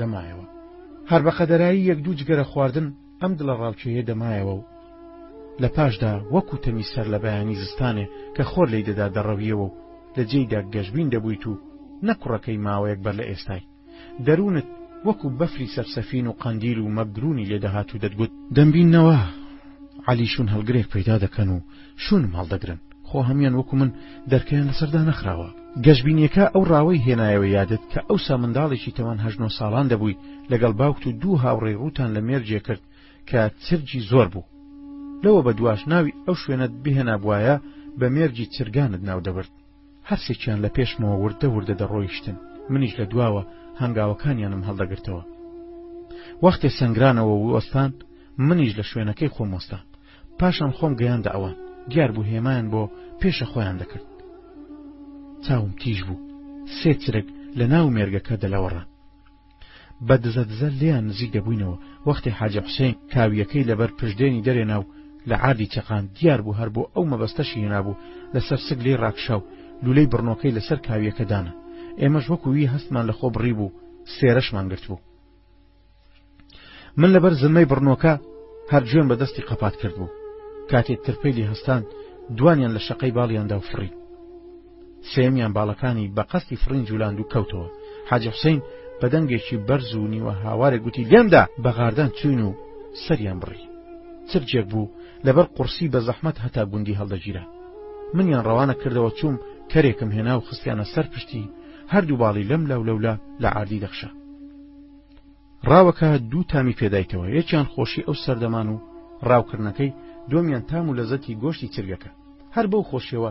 دەمایەوە هەر بە قەدەرایی یەک دوو جگەرە خواردن ئەم دڵە ڕاوکێیە دەمایەوە و لە پاشدا وەکو تەمی سەر لە بەیانی زستانێ کە خۆر لێی دەدا دەڕەویەوە و لە جێیدا گەشبین دەبوویت و نە کوڕەکەی ماوەیەک بەر لە ئێستای دەروونت وەکو بەفری سەر سەفین و قەندیل و مەبدرونی لێ دەهات و دەتگوت دەمبینەوە عەلی شوون هەڵگرێک پەیدا دەکەن و شوونم هەڵدەگرن خۆ هەموان وەکو من دەرکەیان لەسەر دانەخراوە گەشبینیەکە ئەو ڕاوەی هێنایەوە یادت کە ئەوسا منداڵێکی تەوان هەژد نۆ ساڵان دەبووی لەگەڵ باوکت و دوو هاوڕێی ڕووتان لە مێرجێ کرد کە چرجی زۆر بوو لەوە بە دواش ناوی ئەو شوێنەت بهێنابوایە بە مێرجی چرگانت ناو دەبرد هەرسێکیان لە پێشمەوە وردە وردە دەڕۆیشتن، منیش لە دواوە هەنگاوەکانیانم هەڵدەگرتەوە. وەختێ سەنگرانەوە و وەستان، منیش لە شوێنەکەی خۆم وەستام. پاشان خۆم گەیاندە ئەوان، دیار بوو هێمایان بۆ پێشە خۆیان دەکرد. چاوم تیژ بوو، سێ چرک لە ناو مێرگەکە دەلەوەڕان. بە دزە دزە لێیان نزیک دەبووینەوە، وەختی حاجی حوسێن کاوییەکەی لە بەر پشدێنی دەرێنا و لە عاردی چەقاند، دیار بوو هەر بۆ ئەو مەبەستەشی هێنابوو، لە سەر سک لێی ڕاکشا و لوولەی بڕنۆکەی لە سەر کاوییەکە دانا. ئێمەش وەکوو وی هەستمان لە خۆ بڕیبوو و سێرەشمان گرتبوو. من لە بەر زلمەی بڕنۆکە هەر جوێن بە دەستی قەپات کردبوو. کاتێ ترپەیلی هەستاند، دوانیان لە شەقەی باڵیاندا و فڕی. سێیەمیان باڵەکانی بە قەستی فڕین جوولاند و کەوتەوە. حاجی حوسەین بە دەنگێکی بەرز و نیوەهاوارێک گوتی، لێم دە! بە غاردان چووین و سەریان بڕی. چرچێک بوو، لەبەر قوڕسی بە زەحمەت هەتا گوندی هەڵدەگیرا. منیان ڕەوانە کردەوە، چووم، کەرێکم هێنا و خستیانە سەر پشتی، هەر دوو باڵی لەم لا و لەولا لە عاردی دەخشا. ڕاوەکە دوو تامی پێ دایتەوە، یەکیان خۆشی ئەو سەردەمان و ڕاوکردنەکەی، دووەمیان تام و لەزەتی گۆشتی چرگەکە. هەر بەو خۆشییەوە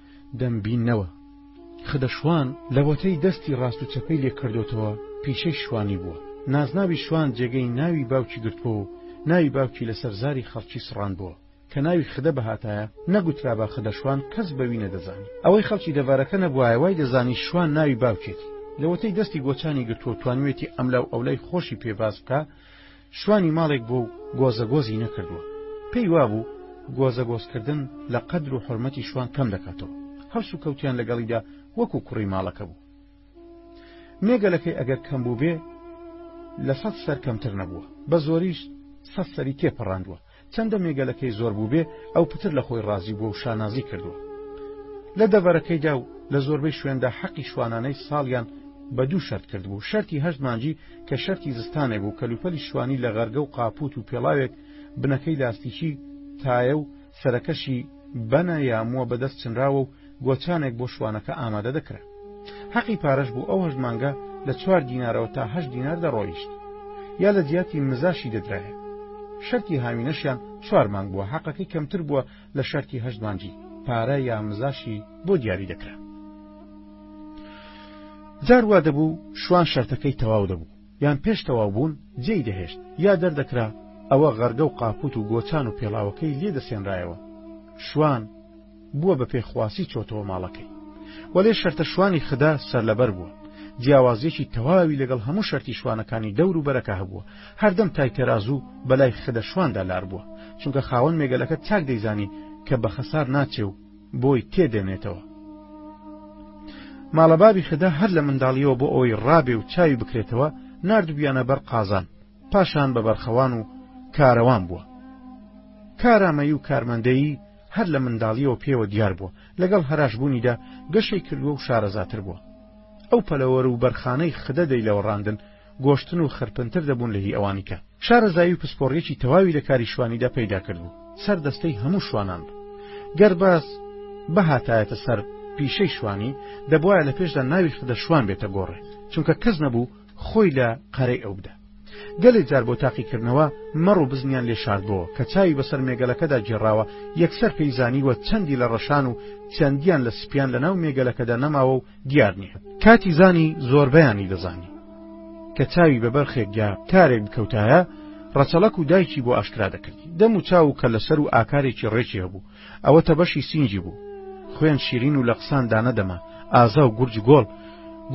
دەم بیننەوە. خدە شوان لەوەتەی دەستی ڕاست و چەپەی لێ کردۆتەوە پیشەی شوانی بووە. نازناوی شوان جێگەی ناوی باوکی گرتووە و ناوی باوکی لەسەر زاری خەڵکی سڕاندبووە. کە ناوی خدە بهاتایە نەگوترابا خدە شوان کەس بەوی نەدەزانی. ئەوەی خەڵکی دەڤەرەکە نەبوایە وای دەزانی شوان ناوی باوکێتی. لەوەتەی دەستی گۆچانی گرتووە و توانیوێتی ئەملاو ئەولای خۆشی پێ باس بکا، شوانی ماڵێک بووە و گۆزەگۆزی نەکردووە. پێی وابوو گۆزەگۆزکردن لە قەدر و حورمەتی شوان کەم دەکاتەوە. هەڵسوکەوتیان لەگەڵیدا وەکو کوڕی ماڵەکە بوو. مێگەلەکەی ئەگەر کەم بووبێ لە سەد سەر کەمتر نەبووە. بە زۆریش سەد سەری تێپەڕاندووە. چەندە مێگەلەکەی زۆر بووبێ، ئەو پتر لە خۆی ڕازی بووە و شانازی کردووە لە دەڤەرەکەیدا و لە زۆربەی شوێندا حەقی شوانانەی ساڵیان بە دوو شەرت کردبوو، شەرتی هەشت مانگی کە شەرتی زستانێ بوو، کەلوپەلی شوانی لە غەرگە و قاپووت و پێڵاوێک بنەکەی لاستیکی تایە و سەرەکەشی بەنە یا مووە بەدەست چنراوە و گۆچانێک بۆ شوانەکە ئامادە دەکرا حەقی پارەش بوو ئەو هەشت مانگە لە چوار دینارەوە تا هەشت دینار دەڕۆیشت یا لە جیاتی مزاشی دەدرایە شەرتی هاوینەشیان چوار مانگ بووە حەقەکەی کەمتر بووە لە شەرتی هەشت مانجی پارە یا مزاشی بۆ دیاری دەکرا جاروا دەبوو شوان شەرتەکەی تەواو دەبوو یان پێش تەواو بوون جێی دەهێشت یا دەردەکرا ئەوە غەرگە و قاپوت و گۆچان و پێڵاوەکەی لێ دەسێنرایەوە شوان بووە بە پێخواسی چۆتەوە ماڵەکەی وەلێ شەرتە شوانی خدا سەرلەبەر بووە جیاوازیەکی تەواوی لەگەڵ هەموو شەرتی شوانەکانی دەور و بەرەکە هەبووە هەردەم تای تێرازوو بەلای خدە شواندا لار بووە چونکە خاوەن مێگەلەکە چاک دەیزانی کە بە خەسار ناچێ و بۆی تێدێنێتەوە ماڵەبابی خدا هەر لە منداڵیەوە بۆ ئەوی ڕابێ و چاوی بکرێتەوە نردبیانە بەر قازان پاشان بە بەرخەوان و کارەوان بووە کارامەی و کارمەندەی هەر لە منداڵییەوە پێوە دیار بووە، لەگەڵ هەراشبوونیدا گەشەی کردووە و شارەزاتر بووە. ئەو پەلەوەر و بەرخانەی خدە دەی لەوەڕاندن، گۆشتن و خرپنتر دەبوون لە هی ئەوانی کە. شارەزایی و پسپۆڕییەکی تەواوی لە کاری شوانیدا پەیدا کردبوو، سەر دەستەی هەموو شوانان بوو. گەر باز بهاتایەتە سەر پیشەی شوانی، دەبوایە لە پێشدا ناوی خدە شوان بێتە گۆڕێ، چونکە کەس نەبوو، خۆی لە قەرەی ئەو بدا. گەلێ جار بۆ تاقیکردنەوە مەڕ و بزنیان لێ شاردبۆوە، کە چاوی بەسەر مێگەلەکەدا گێڕاوە، یەکسەر پێی زانیوە چەندی لە ڕەشان و چەندیان لە سپیان لە ناو مێگەلەکەدا نەماوە و دیار نییە. کاتی زانی زۆربەیانی دەزانی. کە چاوی بە بەرخێک یا کارێک بکەوتایە، ڕەچەڵەک و دایکی بۆ ئاشکرا دەکردی. دەم و چاو و کەللەسەر و ئاکارێکی ڕێکی هەبوو. ئەوە تەبەشی سینگی بوو. خوێن شیرین و لە قسان دانەدەما، ئازا و گورج گۆڵ،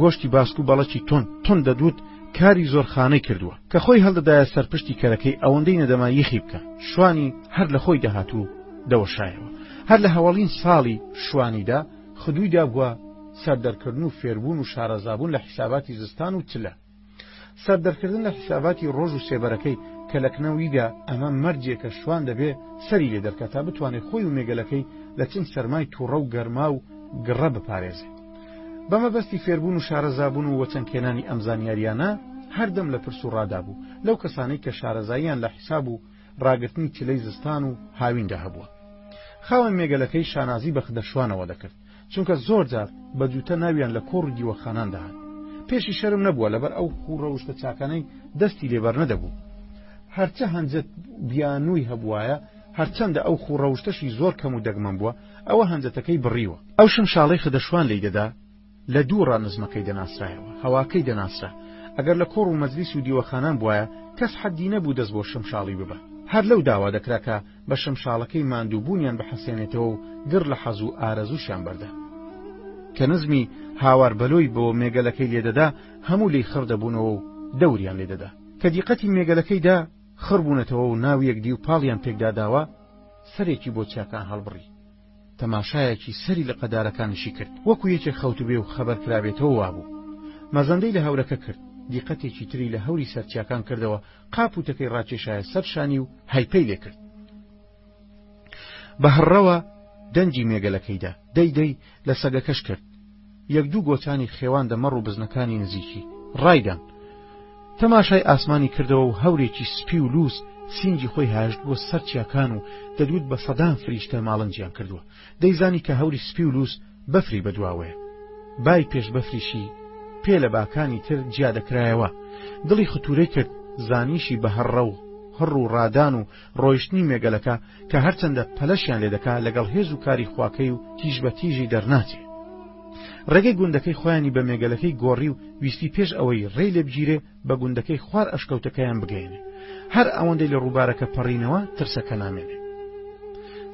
گۆشتی باسک و بەڵەکی تون تون دەدووت، کاری زۆرخانەی کردووە. کە خۆی هەڵدەدایە سەر پشتی کەرەکەی ئەوەندەی نەدەما یخی بکا، شوانی هەر لە خۆی دەهات و دەوەشایەوە. هەر لە هەوەڵین ساڵی شوانیدا خدووی دابووە سەر دەرکردن و فێربوون و شارەزابوون لە حیساباتی زستان و چلە. سەردەرکردن لە حیساباتی ڕۆژ و سێبەرەکەی کە لە کنە ویدا ئەمە مەرجێکە شوان دەبێ سەری لێ دەرکە تا بتوانێت خۆی و مێگەلەکەی لە چنگ سەرمای تووڕە و گەرما و گڕە بپارێزێت بەمەبەستی فێربوون و شارەزابوون و وەچەنکێنانی ئەم زانیاریانە هەردەم لە پرس و ڕادا بوو لەو کەسانەی کە شارەزاییان لە حیساب و ڕاگرتنی چلەی زستان و هاویندا هەبووە خاوەن مێگەلەکەی شانازی بە خدەشوانەوە دەکرد چونکە زۆر جار بە جووتە ناویان لە کۆڕ و دیوەخانان دەهات پێشی شەرم نەبووە لەبەر ئەو خوو ڕەوشتە چاکانەی دەستی لێ بەرنەدەبوو هەرچە هەنجەت بیانووی هەبوایە هەرچەندە ئەو خوو ڕەوشتەشی زۆر کەم و دەگمەن بووە ئەوە هەنجەتەکەی بڕیوە ئەو شمشاڵەی خدەشوان لێی دەدا لە دوورا نزمەکەی دەناسرایەوە هەواکەی دەناسرا ئەگەر لە کۆڕ و مەجلیس و دیوەخانان بوایە کەس حەدی نەبوو دەست بۆ شمشاڵی ببا هەر لەو داوا دەکرا کە بە شەمشاڵەکەی ماندووبوونیان بحەسێنێتەوە و گڕ لە حەز و ئارەزووشیان بەردا. کە نزمی هاوار بەلۆی بۆ مێگەلەکەی لێدەدا هەموو لێی خڕ دەبوونەوە و دەوریان لێدەدا کە دیقەتی مێگەلەکەیدا خڕبوونەتەوە و ناو یەکدی و پاڵیان پێکداداوە سەرێکی بۆ چیاکان هەڵبڕی تەماشایەکی سەری لقە دارەکانیشی کرد وەکو یەکێک خەوتبێ و خەبەرکرابێتەوە وابوو مەزەندەی لە هەورەکە کرد دیقەتێکی تری لە هەوری سەرچیاکان کردەوە قاپ و تەکەی ڕاکێشایە سەر شانی و هەیپەی لێ کرد بە هڕەوە دەنگی مێگەلەکەیدا دەی دەی لە سەگەکەش کرد یەک دوو گۆچانی خێوان دە مەڕ و بزنەکانی نزیکی ڕایدان تەماشای ئاسمانی کردەوە و هەورێکی سپی و لوس سینگی خۆی هاژت بۆ سەر چیاکان و دەدوت بە سەدان فریشتە ماڵنجیان کردووە دەیزانی کە هەوری سپی و لوس بەفری بەدواوەیە بای پێش بەفریشی پێ لە باکانی تر جیا دەکرایەوە دڵی ختورەی کرد زانیشی بە هەڕڕە و هەڕ و ڕادان و ڕۆیشتنی مێگەلەکە کە هەرچەندە پەلەشیان لێ دەکا لەگەڵ هێز و کاری خواکەی و تیژ بە تیژی دەرناچێ ڕێگەی گوندەکەی خۆیانی بە مێگەلەکەی گۆڕی و ویستی پێش ئەوەی ڕێی لێ بگیرێ بە گوندەکەی خوار ئەشکەوتەکەیان بگەێنێ هەر ئەوەندەی لە ڕووبارەکە پەڕینەوە ترسەکە نامێنێ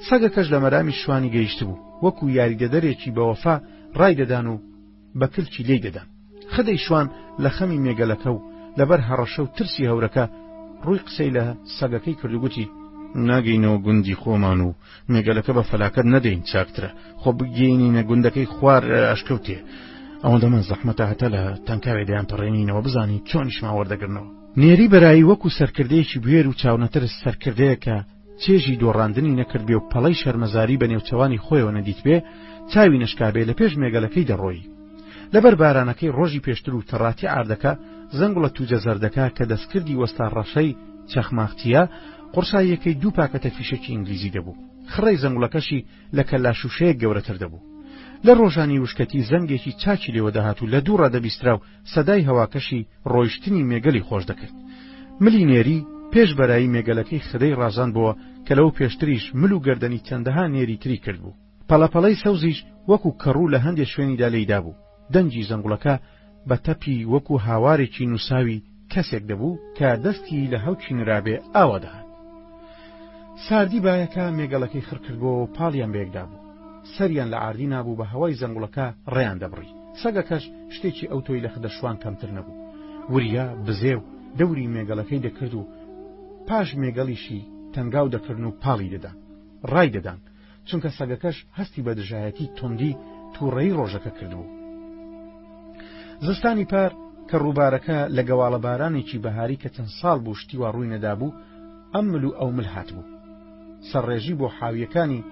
سەگەکەش لە مەرامی شوانی گەیشت بوو وەکو یاریدەدەرێکی بەوەفا ڕای دەدان و بە کلکی لێی دەدەن. خدەی شوان لە خەمی مێگەلەکە و لەبەر هەڕەشە و ترسی هەورەکە ڕووی قسەی لە سەگەکەی کرد و گوتی، ناگەینەوە گوندی خۆمان و مێگەلەکە بە فەلاکەت نەدەین، چاکترە خۆ بگەیەنینە گوندەکەی خوار ئەشکەوتێ، ئەوەندەمان زەحمەتە هەتا لە تەنکاوێ دەیانپەڕێنینەوە بزانین چۆنیشمان وەردەگرنەوە. نێری بەرایی وەکوو سەرکردەیەکی بوێر و چاونەترس سەرکردەیەکە، چێژی دۆڕاندنی نەکردبێ و پەڵەی شەرمەزاری بە نێوچەوانی خۆیەوە نەدیتبێ، چاوی نەشکابێ لە پێش مێگەلەکەی دەڕۆی. لەبەر بارانەکەی ڕۆژی پێشتر و تەڕاتی عاردەکە، زەنگوڵە تووجە زەردەکە کە دەستکردی وەستا ڕەشەی چەخماخچییە، قوڕساییەکەی دوو پاکەتە فیشەکی ئینگلیزی دەبوو. خڕەی زەنگوڵەکەشی لە کەلا شووشەیەک گەورەتر دەبوو. لە ڕۆژانی وشکەتی زەنگێکی چاکی لێوە دەهات و لە دووڕا دەبیسترا و سەدای هەواکەشی ڕۆیشتنی مێگەلی خۆش دەکرد. ملی نێری پێش بەرایی مێگەلەکەی خدەی ڕازاندبۆوە کە لەوە پێشتریش مل و گەردەنی چەندەها نێری تری کردبوو. پەڵەپەڵەی سەوزیش وەکو کەڕوو لە هەندێ شوێنیدا لێی دابوو. دەنگی زەنگوڵەکە بە تەپی وەکو هاوارێکی نووساوی کەسێک دەبوو کە دەستی لە هەوچی نرابێ ئاوا دەهات. ساردی بایەکە مێگەلەکەی خڕکردبۆوە و پاڵیان بەیەک دابوو. سەریان لە عاردی نابوو بە هەوای زەنگوڵەکە ڕێیان دەبڕی سەگەکەش شتێکی ئەوتۆی لە خدەشوان کەمتر نەبوو وریا بزێ و دەوری مێگەلەکەی دەکرد و پاش مێگەڵیشی تەنگاو دەکردن و پاڵی دەدان ڕای دەدان چونکە سەگەکەش هەستی بە دژایەتی تۆندی تووڕەی ڕۆژەکە کردبوو زستانی پار کە ڕووبارەکە لە گەواڵە بارانێکی بەهاری کە چەند ساڵ بوو شتیوا ڕووی نەدابوو ئەم مل و ئەو مل هاتبوو سەرڕێژی بۆ حاوییەکانی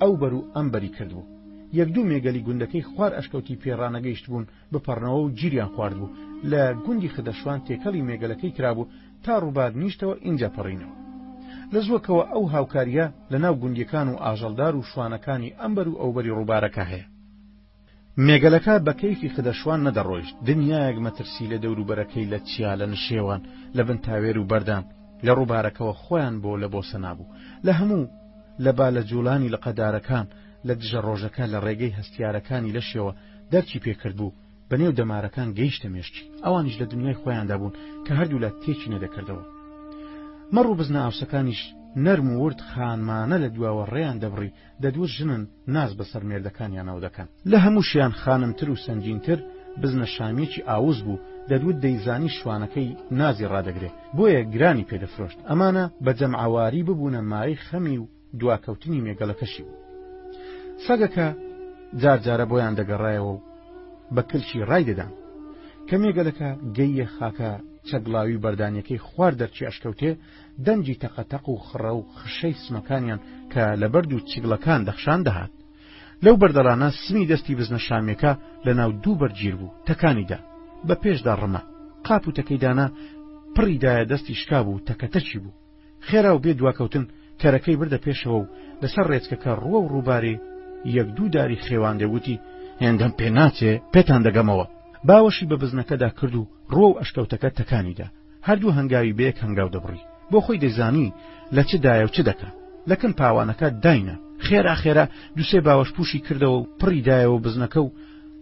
ئەو بەر و ئەم بەری کردبوو. یەک دوو مێگەلی گوندەکەی خوار ئەشکەوتی پێ ڕانەگەیشتبوون بپەڕنەوە و گیریان خواردبوو، لە گوندی خدەشوان تێکەڵی مێگەلەکەی کرابوو تا ڕووبار نیشتەوە ئینجا پەڕینەوە. لە زووەکەوە ئەو هاوکارییە لە ناو گوندییەکان و ئاژەڵدار و شوانەکانی ئەم بەر و ئەو بەری ڕووبارەکە هەیە. مێگەلەکە بە کەیفی خدە شوان نەدەڕۆیشت، دنیایەک مەترسی لە دەوروبەرەکەی لە چیا، لە نشێوان، لە بن تاوێر و بەردان، لە ڕووبارەکەوە خۆیان بۆ لە بۆ سەنابوو، لە هەموو لە با لە جووڵانی لقە دارەکان، لە دژە ڕۆژەکە لە ڕێگەی هەستیارەکانی لەشیەوە دەرکی پێ کردبوو، بە نێو دەمارەکان گەیشتە مێشکی، ئەوانیش لە دنیای خۆیاندا بوون کە هەردوولا تێکی نەدەکردەوە. مەڕ و بزنە ئاوسەکانیش نەرم و ورد خانمانە لە دواوە ڕێیان دەبڕی، دەدووس ژنن ناز بەسەر مێردەکانیانەوە دەکەن. لە هەمووشیان خانمتر و سەنگینتر بزنە شامییەکی ئاوس بوو، دەدووت دەیزانی شوانەکەی نازی ڕادەگرێ، بۆیە گرانی پێ دەفرۆشت، ئەمانە بە جەمعەواری ببوونە مایەی خەمی و دواکەوتنی مێگەلەکەشی بوو. سەگەکە جار جارە بۆیان دەگەڕایەوە و بە کلکی ڕایدەدان. کە مێگەلەکە گەییە خاکە چەگڵاوی بەردانیەکەی خوار دەرچی ئەشکەوتێ، دەنگی تەقەتەق و خڕە و خشەی سمەکانیان کە لە بەرد و چیگڵەکان دەخشان دەهات. لەو بەردەڵانە سمی دەستی بزنە شامییەکە لە ناو دوو بەرد گیر بوو، تەکانی دا. بە پێشدا ڕما. قاپ و تەکەی دانا، پڕی دایە دەستی شکابوو و تەکەتەکی بوو. خێرا و بێ دواکەوتن کەرەکەی بردە پێشەوە و لەسەر ڕێچکەکە ڕووە و ڕووبارێ یەک دوو داری خێوان دێ وتی، هێندەم پێ ناچێ پێتان دەگەمەوە. باوەشی بە بزنەکەدا کرد و ڕووە و ئەشکەوتەکە تەکانی دا. هەردوو هەنگاوی بەیەک هەنگاو دەبڕی بۆ خۆی دەیزانی لە چ دایە و چ دەکا لە کن پاوانەکە داینا خێرا خێرا دوسێ باوەش پوشی کردەوە و پڕی دایەوە بزنەکە و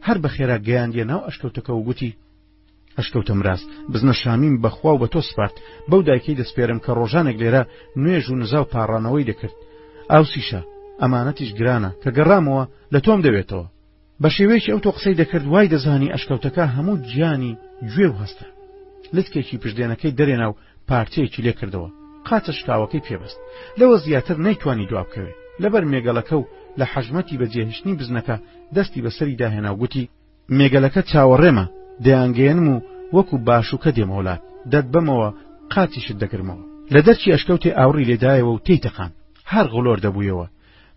هەر بە خێرا گەیاندیە ناو ئەشکەوتەکە و گوتی ئەشکەوتە مراز بزنە شامیم بەخوا و بە تۆ سپارت بەو دایکەی دەسپێرم کە ڕۆژانێک لێرە نوێژ و نزا و پاڕانەوەی دەکرد ئاوسیشە ئەمانەتیش گرانە کە گەڕامەوە لە تۆم دەوێتەوە بە شێوەیەکی ئەوتۆ قسەی دەکرد وای دەزانی ئەشکەوتەکە هەموو گیانی گوێ و هەستە لتکێکی پشتێنەکەی دەرێنا و پارچەیەکی لێکردەوە قاچە شکاوەکەی پێبست لەوە زیاتر نەیتوانی دوابکەوێ لەبەر مێگەلەکە و لە حەژمەتی بە جێهشتنی بزنەکە دەستی بەسەری داهێنا و گوتی مێگەلەکە چاوەڕێمە دەیانگەێنم و وەکو باشوکە دێمەولات دەت بەمەوە قاچیشت دەگرمەوە لە دەرچی ئەشکەوتێ ئاوڕی لێدایەوە و تێی تەقان هەر غلۆر دەبوویەوە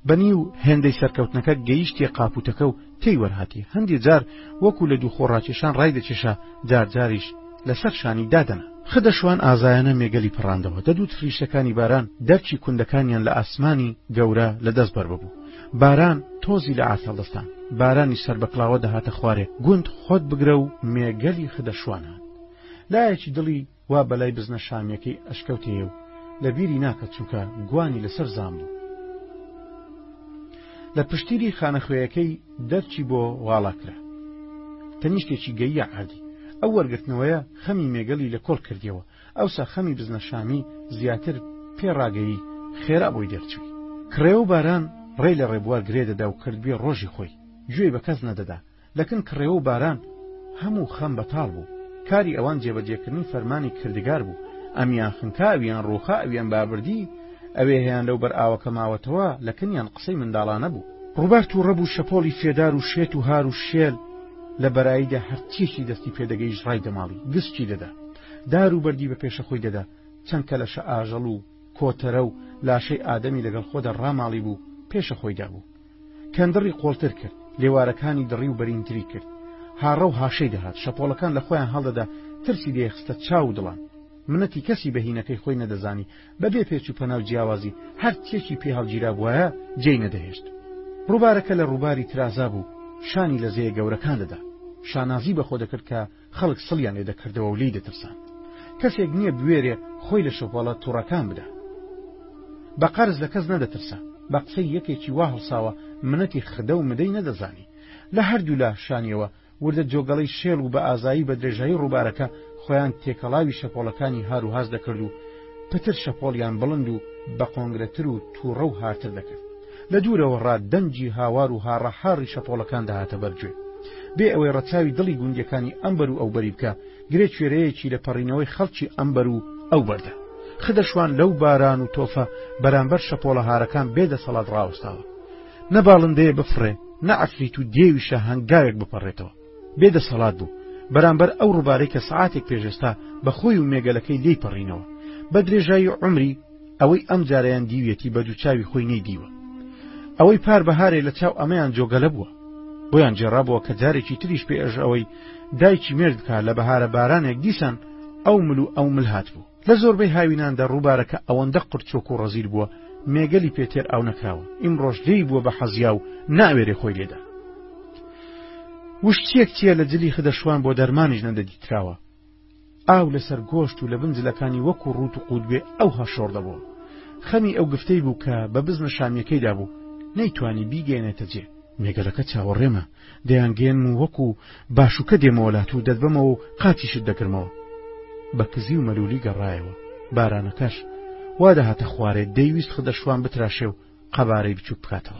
بە نیو هێندەی سەرکەوتنەکە گەیشتیە قاپوتەکە و تێی وەرهاتی هەندی جار وەکو لە دوو خۆڕاکێشان ڕای دەکێشا جارجاریش لەسەر شانی دادەنا خدە شوان ئازایانە مێگەلی پڕاندەوە دەدوو تریشەکانی باران دەرکی کوندەکانیان لە ئاسمانی گەورە لە دەست بەر ببوو باران تۆزی لە ئاست هەڵدەستان بارانی سەر بەکڵاوە دەهاتە خوارێ گوند خۆت بگرە و مێگەلی خدە شوانان لایەکی دڵی وا بەلای بزنە شامیەکەی ئەشکەوتێ و لە بیری ناکە چونکە گوانی لەسەر زام بوو. لە پشتیری خانە خوێیەکەی دەرچی بۆ واڵا کرا. تەنیشتێکی گەییە عادی. ئەو وەرگرتنەوەیە خەمی مێگەلی لە کۆڵ کردیەوە ئەوسا خەمی بزنە شامی زیاتر پێ ڕاگەیی خێرا بۆی دەرچوی. کڕێ و باران ڕێی لە ڕێبوار گرێ دەدا و کردبێ ڕۆژی خۆی گوێی بە کەس نەدەدا لەکن کڕێوە و باران هەموو خەم بەتاڵ بوو، کاری ئەوان جێبەجێکردنی فەرمانی کردگار بوو، ئەمیان خنکا ئەویان ڕووخا ئەویان بابردی، ئەوێهیان لەو بەر ئاوەکە ماوەتەوە، لەکنیان قسەی منداڵانە بوو. ڕووبار تووڕە بوو شەپۆڵی فێدار و شێت و هار و شێل، لە بەراییدا هەرچییەکی دەستی پێ دەگەیشت ڕایدەماڵی، گسکی دەدا. دار و بەردی بە پێشە خۆی دەدا، چەند کەلەشە ئاژەڵ و کۆتەرە و لاشەی ئادەمی لەگەڵ خۆدا ڕاماڵیبوو، پێشە خۆی دابوو. کەندڕی قۆڵتر کرد، لێوارەکانی دڕی و بەرینتری کرد. هاڕە و هاشەی دەهات، شەپۆڵەکان لە خۆیان هەڵدەدا، ترسی دەیخستە چاو و دڵان. منەتی کەسی بە هینەکەی خۆی نەدەزانی، بەبێ پێچ و پەنا و جیاوازی، هەر چییەکی پێ هەڵگیرابووایە، جێی نەدەهێشت. ڕووبارەکە لە ڕووباری ترازا بوو، شانی لە زێیە گەورەکان دەدا. شانازی بەخۆ دەکرد کە. خەڵک سڵیان لێ دەکردەوە و لێی دەترسان. کەسێک نییە بوێرێ خۆی لە شەپۆڵە توڕەکان بدا. بە قەرز لە کەس نەدەترسا، بە قسەی یەکێکی وا هەڵساوە منەتی خدە و مدەی نەدەزانی. لە هەردوو لا شانیەوە وردە جۆگەڵەی شێڵ و بە ئازایی بە درێژایی ڕووبارەکە خۆیان تێکەڵاوی شەپۆڵەکانی هار و هاز دەکرد و پتر شەپۆڵیان بڵند و بە قۆنگرەتر و توڕە و هارتر دەکرد. لە دوورەوە ڕا دەنگی هاوار و هاڕە هاڕی شەپۆڵەکان دەهاتە بەر گوێی. بێ ئەوەی ڕەچاوی دڵی گوندییەکانی ئەم بەر و ئەو بەری بکا، گرێ کوێرەیەکی لە پەڕینەوەی خەڵکی ئەم بەر و ئەو بەر دا. خدر شوان لەو باران و تۆفە بەرانبەر شەپۆڵە هارەکان بێ دەسەڵات ڕاوەستاوە. نە باڵندەیە بفڕێ، نە عەفریت و دێویشە هەنگاوێک بپەڕێتەوە. بێ دەسەڵات بوو بەرامبەر ئەو ڕوبارەی کە سەعاتێک پێش ئێستا بە خۆی و مێگەلەکەی لێی پەڕینەوە بە درێژایی عمری ئەوەی ئەم جارەیان دیویەتی بە دوو چاوی خۆی نەی دیوە ئەوەی پار بەهارێ لە چاو ئەمەیان جۆگەلە بووە بۆیان جێڕابووە کە جارێکی تریش پێ ئەژ ئەوەی دایکی مێرد بکە لە بەهارە بارانێک دیسان ئەو مل و ئەو مل هات بوو لە زۆربەی هاویناندا ڕووبارەکە ئەوەندە قرچۆک و ڕەزیل بووە مێگەلی پێ تێر ئاو نەکراوە ئیمڕۆش لێی بووە بە حەزیا و ناوێرێ خۆی لێدا وشتیەک چییە لە جلی خدەشوان بۆ دەرمانیش نەدەدیتراوە ئاو لەسەر گۆشت و لە بن جلەکانی وەکو ڕوت و قووتبێ ئەو هەشۆڕ دەبووە خەمی ئەو گفتەی بوو کە بە بزنە شامیەکەیدا بوو نەیتوانی بیگەێنێتە جێ مێگەلەکە چاوەڕێمە دەیانگێنم و وەکو باشوکە دێمەوە لات و دەتبەمەوە و قاچیشت دەگرمەوە. بە کزی و مەلولی گەڕایەوە. بارانەکەش وا دەهاتە خوارێ، دەیویست خدرشوان بتراشێ و قەبارەی بچوک بکاتەوە.